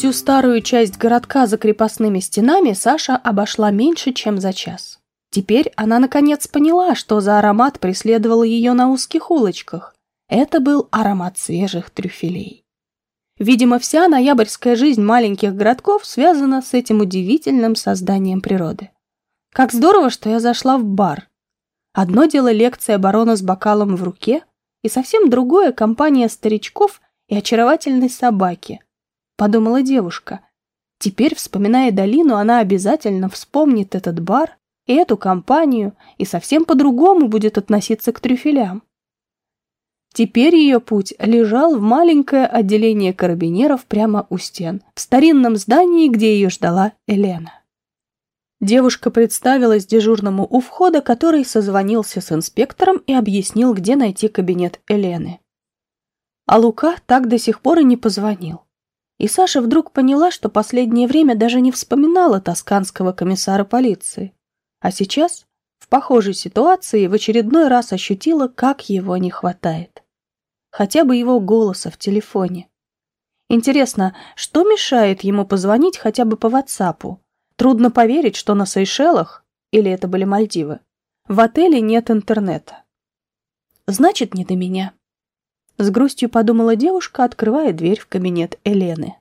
Всю старую часть городка за крепостными стенами Саша обошла меньше, чем за час. Теперь она наконец поняла, что за аромат преследовал ее на узких улочках. Это был аромат свежих трюфелей. Видимо, вся ноябрьская жизнь маленьких городков связана с этим удивительным созданием природы. Как здорово, что я зашла в бар. Одно дело лекция барона с бокалом в руке, и совсем другое компания старичков и очаровательной собаки – подумала девушка. Теперь, вспоминая долину, она обязательно вспомнит этот бар и эту компанию и совсем по-другому будет относиться к трюфелям. Теперь ее путь лежал в маленькое отделение карабинеров прямо у стен, в старинном здании, где ее ждала Елена. Девушка представилась дежурному у входа, который созвонился с инспектором и объяснил, где найти кабинет Елены. А Лука так до сих пор и не позвонил. И Саша вдруг поняла, что последнее время даже не вспоминала тосканского комиссара полиции. А сейчас, в похожей ситуации, в очередной раз ощутила, как его не хватает. Хотя бы его голоса в телефоне. Интересно, что мешает ему позвонить хотя бы по WhatsApp? Трудно поверить, что на Сейшелах, или это были Мальдивы, в отеле нет интернета. Значит, не до меня. С грустью подумала девушка, открывая дверь в кабинет Елены.